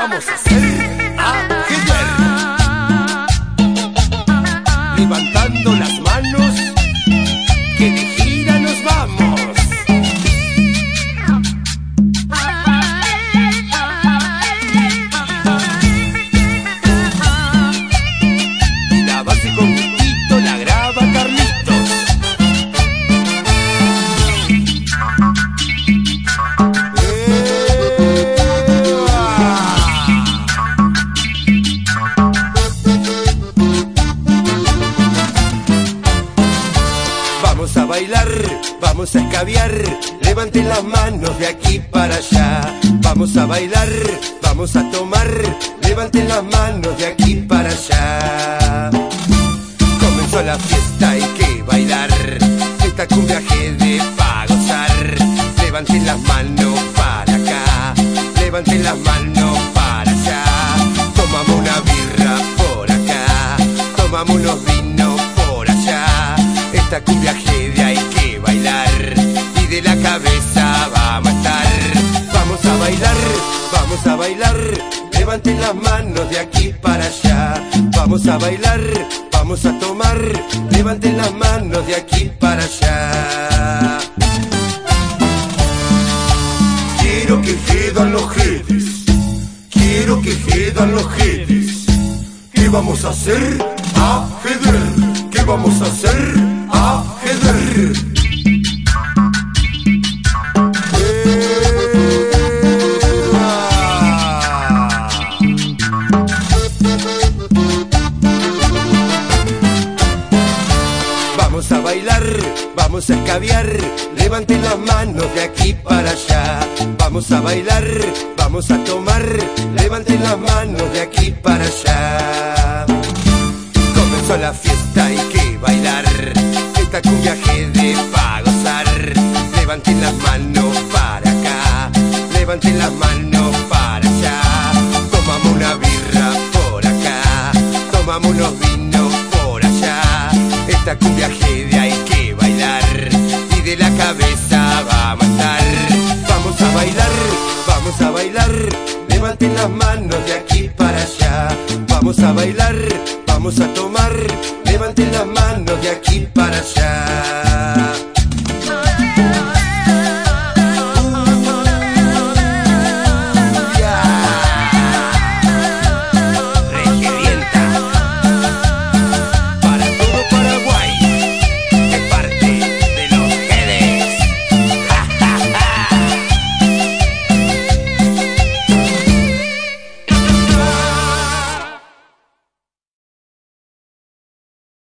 vamos bailar, vamos a escabiar, levanten las manos de aquí para allá. Vamos a bailar, vamos a tomar, levanten las manos de aquí para allá. Comenzó la fiesta, hay que bailar, esta cumbia de pa' gozar. Levanten las manos para acá, levanten las manos para allá. Tomamos una birra por acá, tomamos unos vinos por allá. Esta cumbia vamos a bailar, levanten las manos de aquí para allá. Vamos a bailar, vamos a tomar, levanten las manos de aquí para allá. Quiero que quedan los jetes, quiero que quedan los jetes. ¿Qué vamos a hacer? Ajedrez. ¿Qué vamos a hacer? Ajedrez. Bailar, vamos a escabiar, levanten las manos de aquí para allá. Vamos a bailar, vamos a tomar, levanten las manos de aquí para allá. Comenzó la fiesta, hay que bailar, esta cumbia de pa' gozar. Levanten las manos para acá, levanten las manos para allá. Tomamos una birra por acá, tomamos unos vinos por allá. Esta cumbia de vamos a. Vamos a bailar, vamos a bailar, levanten las manos de aquí para allá. Vamos a bailar, vamos a tomar, levanten las manos de aquí para allá.